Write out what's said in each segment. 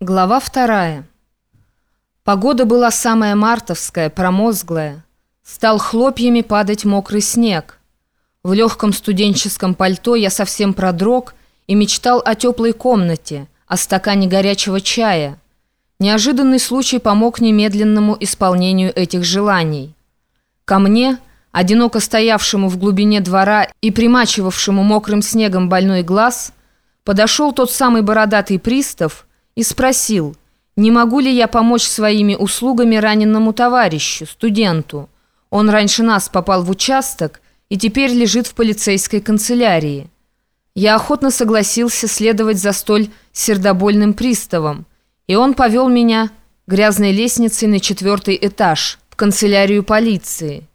Глава вторая. Погода была самая мартовская, промозглая. Стал хлопьями падать мокрый снег. В легком студенческом пальто я совсем продрог и мечтал о теплой комнате, о стакане горячего чая. Неожиданный случай помог немедленному исполнению этих желаний. Ко мне, одиноко стоявшему в глубине двора и примачивавшему мокрым снегом больной глаз, подошел тот самый бородатый пристав и спросил, не могу ли я помочь своими услугами раненному товарищу, студенту. Он раньше нас попал в участок и теперь лежит в полицейской канцелярии. Я охотно согласился следовать за столь сердобольным приставом, и он повел меня грязной лестницей на четвертый этаж, в канцелярию полиции.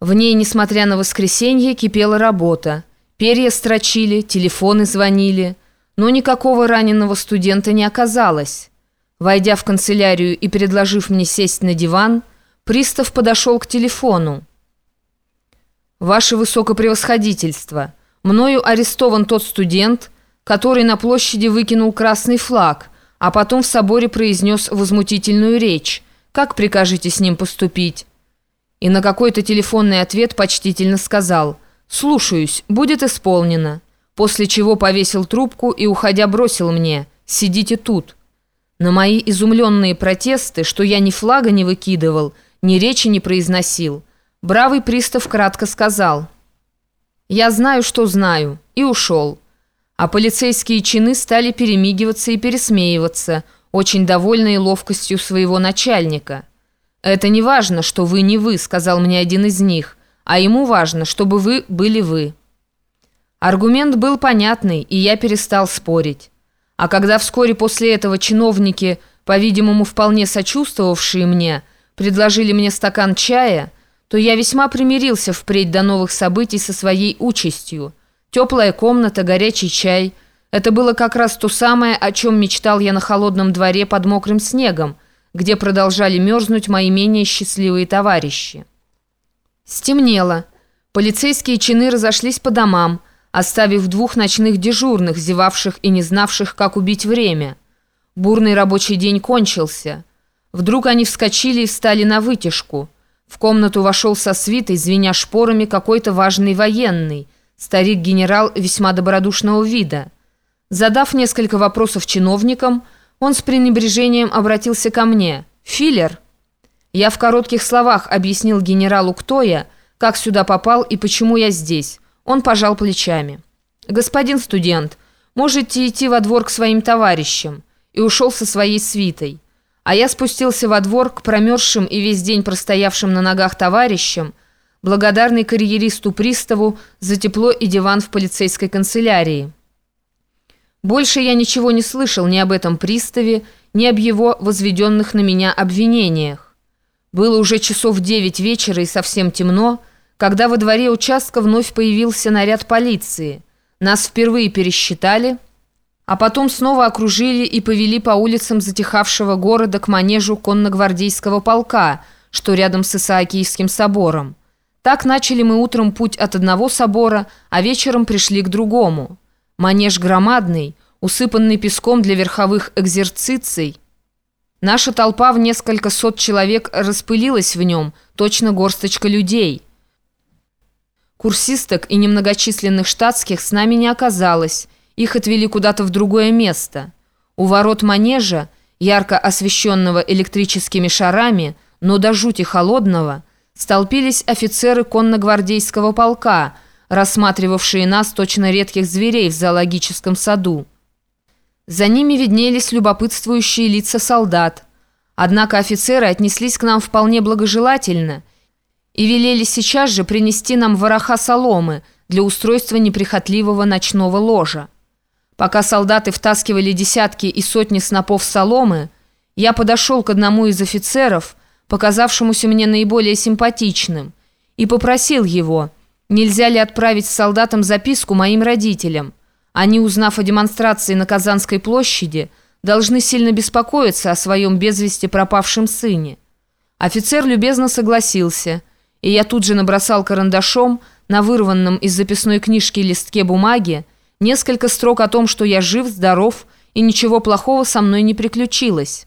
В ней, несмотря на воскресенье, кипела работа. Перья строчили, телефоны звонили – но никакого раненого студента не оказалось. Войдя в канцелярию и предложив мне сесть на диван, пристав подошел к телефону. «Ваше высокопревосходительство, мною арестован тот студент, который на площади выкинул красный флаг, а потом в соборе произнес возмутительную речь. Как прикажете с ним поступить?» И на какой-то телефонный ответ почтительно сказал «Слушаюсь, будет исполнено» после чего повесил трубку и, уходя, бросил мне «Сидите тут». На мои изумленные протесты, что я ни флага не выкидывал, ни речи не произносил, бравый пристав кратко сказал «Я знаю, что знаю», и ушел. А полицейские чины стали перемигиваться и пересмеиваться, очень довольные ловкостью своего начальника. «Это не важно, что вы не вы», — сказал мне один из них, «а ему важно, чтобы вы были вы». Аргумент был понятный, и я перестал спорить. А когда вскоре после этого чиновники, по-видимому, вполне сочувствовавшие мне, предложили мне стакан чая, то я весьма примирился впредь до новых событий со своей участью. Теплая комната, горячий чай – это было как раз то самое, о чем мечтал я на холодном дворе под мокрым снегом, где продолжали мерзнуть мои менее счастливые товарищи. Стемнело. Полицейские чины разошлись по домам – оставив двух ночных дежурных, зевавших и не знавших, как убить время. Бурный рабочий день кончился. Вдруг они вскочили и встали на вытяжку. В комнату вошел со свитой, звеня шпорами, какой-то важный военный, старик-генерал весьма добродушного вида. Задав несколько вопросов чиновникам, он с пренебрежением обратился ко мне. «Филлер?» Я в коротких словах объяснил генералу, кто я, как сюда попал и почему я здесь. Он пожал плечами. «Господин студент, можете идти во двор к своим товарищам» и ушел со своей свитой. А я спустился во двор к промерзшим и весь день простоявшим на ногах товарищам, благодарный карьеристу-приставу за тепло и диван в полицейской канцелярии. Больше я ничего не слышал ни об этом приставе, ни об его возведенных на меня обвинениях. Было уже часов девять вечера и совсем темно, когда во дворе участка вновь появился наряд полиции. Нас впервые пересчитали, а потом снова окружили и повели по улицам затихавшего города к манежу конногвардейского полка, что рядом с Исаакиевским собором. Так начали мы утром путь от одного собора, а вечером пришли к другому. Манеж громадный, усыпанный песком для верховых экзерциций. Наша толпа в несколько сот человек распылилась в нем, точно горсточка людей – Курсисток и немногочисленных штатских с нами не оказалось. Их отвели куда-то в другое место. У ворот манежа, ярко освещенного электрическими шарами, но до жути холодного, столпились офицеры конногвардейского полка, рассматривавшие нас точно редких зверей в зоологическом саду. За ними виднелись любопытствующие лица солдат. Однако офицеры отнеслись к нам вполне благожелательно – и велели сейчас же принести нам вороха соломы для устройства неприхотливого ночного ложа. Пока солдаты втаскивали десятки и сотни снопов соломы, я подошел к одному из офицеров, показавшемуся мне наиболее симпатичным, и попросил его, нельзя ли отправить солдатам записку моим родителям. Они, узнав о демонстрации на Казанской площади, должны сильно беспокоиться о своем без вести пропавшем сыне. Офицер любезно согласился – и я тут же набросал карандашом на вырванном из записной книжки листке бумаги несколько строк о том, что я жив, здоров и ничего плохого со мной не приключилось.